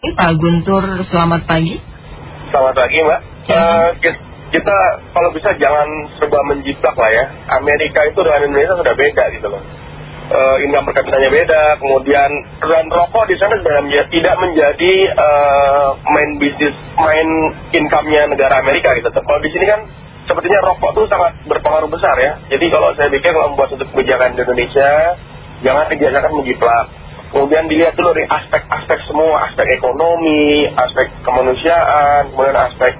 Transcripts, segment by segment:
Pak Guntur, selamat pagi. Selamat pagi Mbak. Uh, kita kalau bisa jangan serba menjiplak lah ya. Amerika itu dengan Indonesia sudah beda gitu loh. Uh, income per kapitanya beda, kemudian dan rokok di sana tidak menjadi uh, main bisnis, main income-nya negara Amerika gitu. Kalau di sini kan sepertinya rokok tuh sangat berpengaruh besar ya. Jadi kalau saya pikir kalau membuat suatu kebijakan di Indonesia, jangan kebijakan menjiplak kemudian dilihat dulu dari aspek-aspek semua, aspek ekonomi, aspek kemanusiaan, kemudian aspek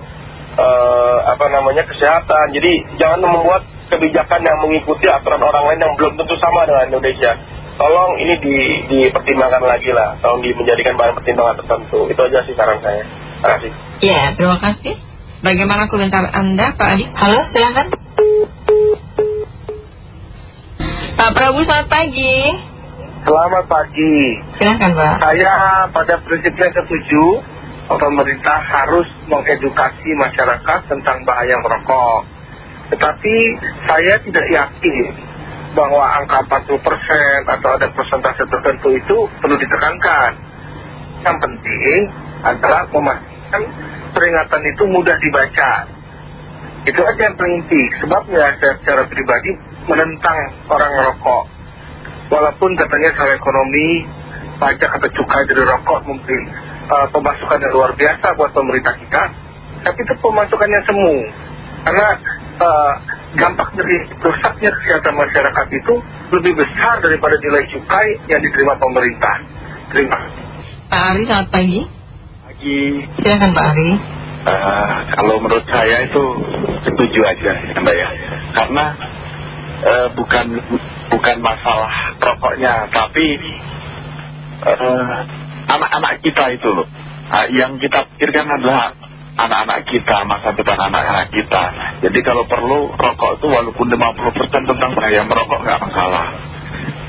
uh, apa namanya kesehatan. Jadi jangan membuat kebijakan yang mengikuti aturan orang lain yang belum tentu sama dengan Indonesia. Tolong ini di, dipertimbangkan lagi lah, tolong di, menjadikan bahan pertimbangan tertentu. Itu aja sih saran saya. Terima kasih. Ya, terima kasih. Bagaimana komentar Anda, Pak Adi? Halo, silakan. Pak Prabu, selamat pagi. Selamat pagi. Silakan Pak. Saya pada prinsipnya setuju pemerintah harus mengedukasi masyarakat tentang bahaya merokok. Tetapi saya tidak yakin bahwa angka 40% atau ada persentase tertentu itu perlu ditekankan. Yang penting adalah memastikan peringatan itu mudah dibaca. Itu aja yang penting. Sebabnya saya secara pribadi menentang orang merokok walaupun katanya secara ekonomi pajak atau cukai dari rokok mungkin uh, pemasukan yang luar biasa buat pemerintah kita tapi itu pemasukan yang semu. Karena uh, dampak dari rusaknya kesehatan masyarakat itu lebih besar daripada nilai cukai yang diterima pemerintah. Terima kasih. Pak Ari selamat pagi. Pagi. Silakan Pak Ari. Uh, kalau menurut saya itu setuju aja Mbak ya. Karena uh, bukan bukan masalah rokoknya tapi eh, anak-anak kita itu loh. Uh, yang kita pikirkan adalah anak-anak kita masa depan anak-anak kita. Jadi kalau perlu rokok itu walaupun 50% tentang bahaya merokok nggak masalah.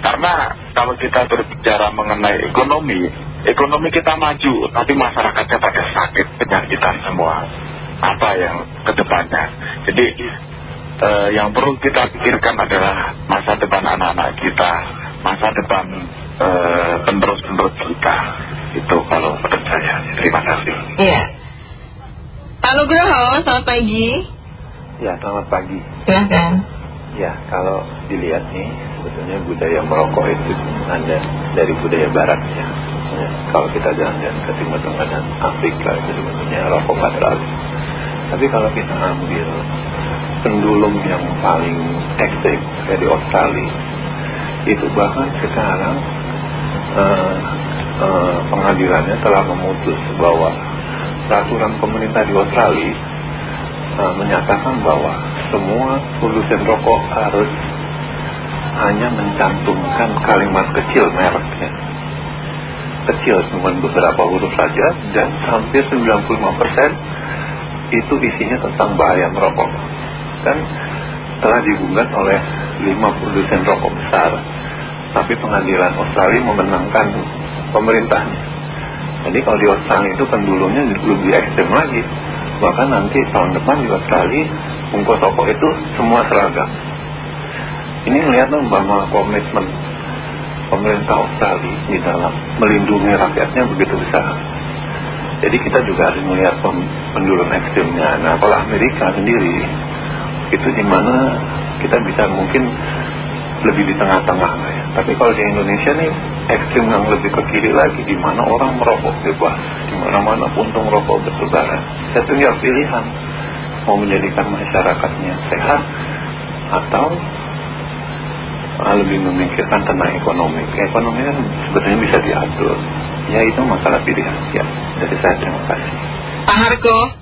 Karena kalau kita berbicara mengenai ekonomi ekonomi kita maju tapi masyarakatnya pada sakit penyakitan semua. Apa yang ke depannya jadi uh, yang perlu kita pikirkan adalah masa depan anak-anak kita, masa depan uh, penerus-penerus kita. Itu kalau menurut saya. Terima kasih. Iya. Pak Nugroho, selamat pagi. Ya, selamat pagi. Silahkan. Ya, kalau dilihat nih, sebetulnya budaya merokok itu ada dari budaya barat ya. ya kalau kita jalan-jalan ke Timur Tengah dan Afrika itu sebetulnya rokok nggak terlalu. Tapi kalau kita ambil pendulum yang paling ekstrim di Australia. Itu bahkan sekarang uh, uh, pengadilannya telah memutus bahwa peraturan pemerintah di Australia uh, menyatakan bahwa semua produsen rokok harus hanya mencantumkan kalimat kecil mereknya. Kecil cuma beberapa huruf saja dan hampir 95% itu isinya tentang bahaya merokok kan telah digugat oleh lima produsen rokok besar. Tapi pengadilan Australia memenangkan pemerintahnya jadi kalau di Australia itu pendulunya lebih ekstrem lagi. Bahkan nanti tahun depan di Australia bungkus rokok itu semua seragam. Ini melihat bahwa komitmen pemerintah Australia di dalam melindungi rakyatnya begitu besar. Jadi kita juga harus melihat pendulum ekstrimnya. Nah kalau Amerika sendiri itu di mana kita bisa mungkin lebih di tengah-tengah ya. Tapi kalau di Indonesia nih ekstrim yang lebih ke kiri lagi, di mana orang merokok bebas, di mana-mana puntung rokok bertebaran. Saya tinggal pilihan mau menjadikan masyarakatnya sehat atau lebih memikirkan tentang ekonomi. Ekonomi kan sebetulnya bisa diatur. Ya itu masalah pilihan. Ya, dari saya terima kasih. Pak Harko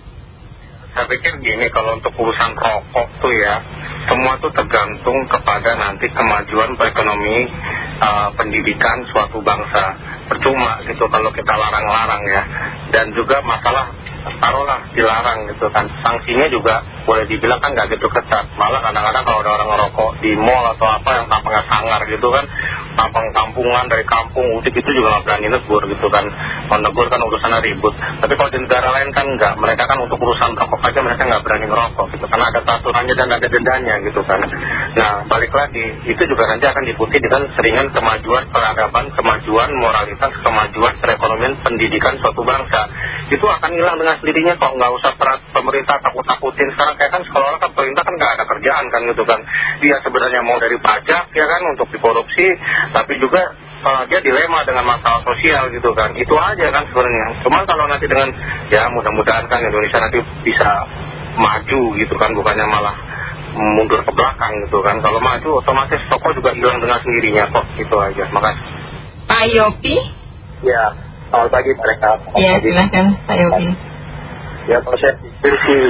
saya pikir gini kalau untuk urusan rokok tuh ya semua tuh tergantung kepada nanti kemajuan perekonomi uh, pendidikan suatu bangsa. Percuma gitu kalau kita larang-larang ya. Dan juga masalah taruhlah dilarang gitu kan. Sanksinya juga boleh dibilang kan nggak gitu ketat. Malah kadang-kadang kalau ada orang ngerokok di mall atau apa yang tampangnya sangar gitu kan tampang kampungan dari kampung udik itu juga nggak berani negur gitu kan. Kalau negur kan urusannya ribut. Tapi kalau di negara lain kan nggak. Mereka kan untuk urusan rokok aja mereka nggak berani ngerokok gitu. Karena ada peraturannya dan ada dendanya gitu kan. Nah balik lagi itu juga nanti akan diikuti dengan seringan kemajuan peradaban, kemajuan moralitas, kemajuan perekonomian pendidikan suatu bangsa. Itu akan hilang dengan sendirinya kok, nggak usah pemerintah takut-takutin. Sekarang kayak kan sekolah kan pemerintah kan nggak ada kerjaan kan gitu kan. Dia sebenarnya mau dari pajak ya kan untuk dikorupsi, tapi juga uh, dia dilema dengan masalah sosial gitu kan. Itu aja kan sebenarnya. Cuma kalau nanti dengan, ya mudah-mudahan kan Indonesia nanti bisa maju gitu kan, bukannya malah mundur ke belakang gitu kan. Kalau maju otomatis toko juga hilang dengan sendirinya kok. Itu aja. Makasih. Pak Yopi? Ya, selamat pagi mereka. Ya, silahkan Pak Yopi. Ya, kalau saya pikir sih,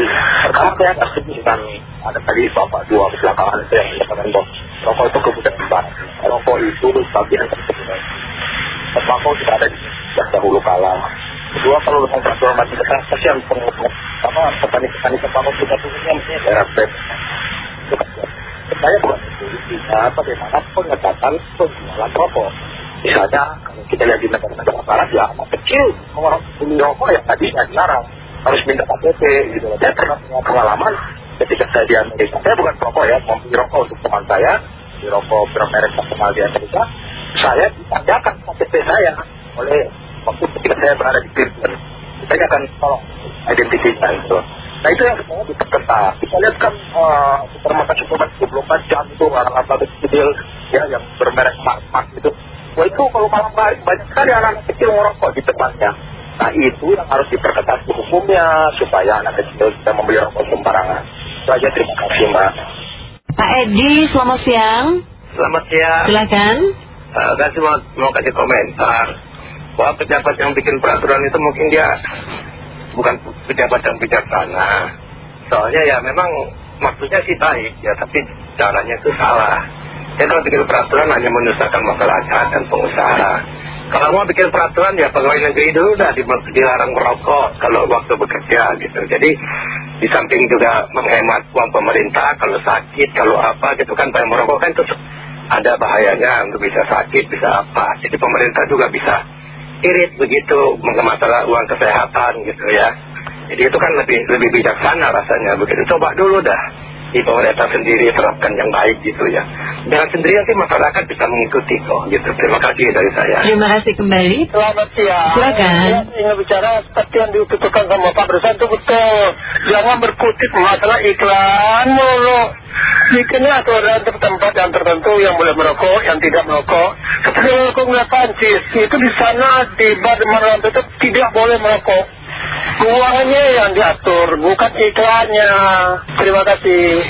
pertama saya setuju kan ada tadi bapak dua kecelakaan itu yang menyatakan bahwa rokok itu kebutuhan barat. Rokok itu bagian kebutuhan. Tembakau sudah ada di dahulu kala. Kedua, kalau dengan peraturan mati besar, kasihan pengusaha, apa petani-petani tembakau kita khususnya mestinya daerah bed. Saya bukan itu, ya, bagaimana pengetatan penjualan rokok. Misalnya, kalau kita lihat di negara-negara barat, ya anak kecil orang beli rokok yang tadinya dilarang harus minta KTP gitu. Saya pernah punya pengalaman ketika saya di Amerika. Saya bukan perokok ya, mau beli rokok untuk teman saya, rokok bermerek terkenal di Amerika. Saya ditanyakan KTP saya oleh waktu ketika saya berada di Cleveland. Saya akan tolong identifikasi itu. Nah itu yang sebenarnya diperketat. Kita lihat kan uh, supermarket supermarket 24 jam itu anak-anak kecil ya yang bermerek mark-mark itu. Wah itu kalau malam banyak sekali anak-anak kecil merokok di tempatnya. Nah itu yang harus diperketat hukumnya supaya anak kecil bisa membeli rokok sembarangan. Aja terima kasih Mbak. Pak Edi, selamat siang. Selamat siang. Silakan. Uh, saya cuma mau kasih komentar bahwa pejabat yang bikin peraturan itu mungkin dia bukan pejabat yang bijaksana. Soalnya ya memang maksudnya sih baik ya, tapi caranya itu salah. Dia kalau bikin peraturan hanya menyusahkan masyarakat dan pengusaha. Kalau mau bikin peraturan ya pegawai negeri dulu dah dilarang merokok kalau waktu bekerja gitu. Jadi di samping juga menghemat uang pemerintah kalau sakit, kalau apa gitu kan, pengen merokok kan itu ada bahayanya untuk bisa sakit, bisa apa. Jadi pemerintah juga bisa irit begitu masalah uang kesehatan gitu ya. Jadi itu kan lebih lebih bijaksana rasanya begitu. Coba dulu dah di pemerintah sendiri terapkan yang baik gitu ya. Dengan sendirian sih masyarakat bisa mengikuti kok gitu. Terima kasih dari saya. Terima kasih kembali. Selamat siang. Silakan. Ingin bicara seperti yang dituturkan sama Pak Berusaha itu betul. Jangan berkutip masalah iklan mulu. Bikinnya aturan tempat yang tertentu yang boleh merokok, yang tidak merokok. Ketika merokok nggak pancis, itu di sana di bar di itu tidak boleh merokok. Uangnya yang diatur, bukan iklannya. Terima kasih.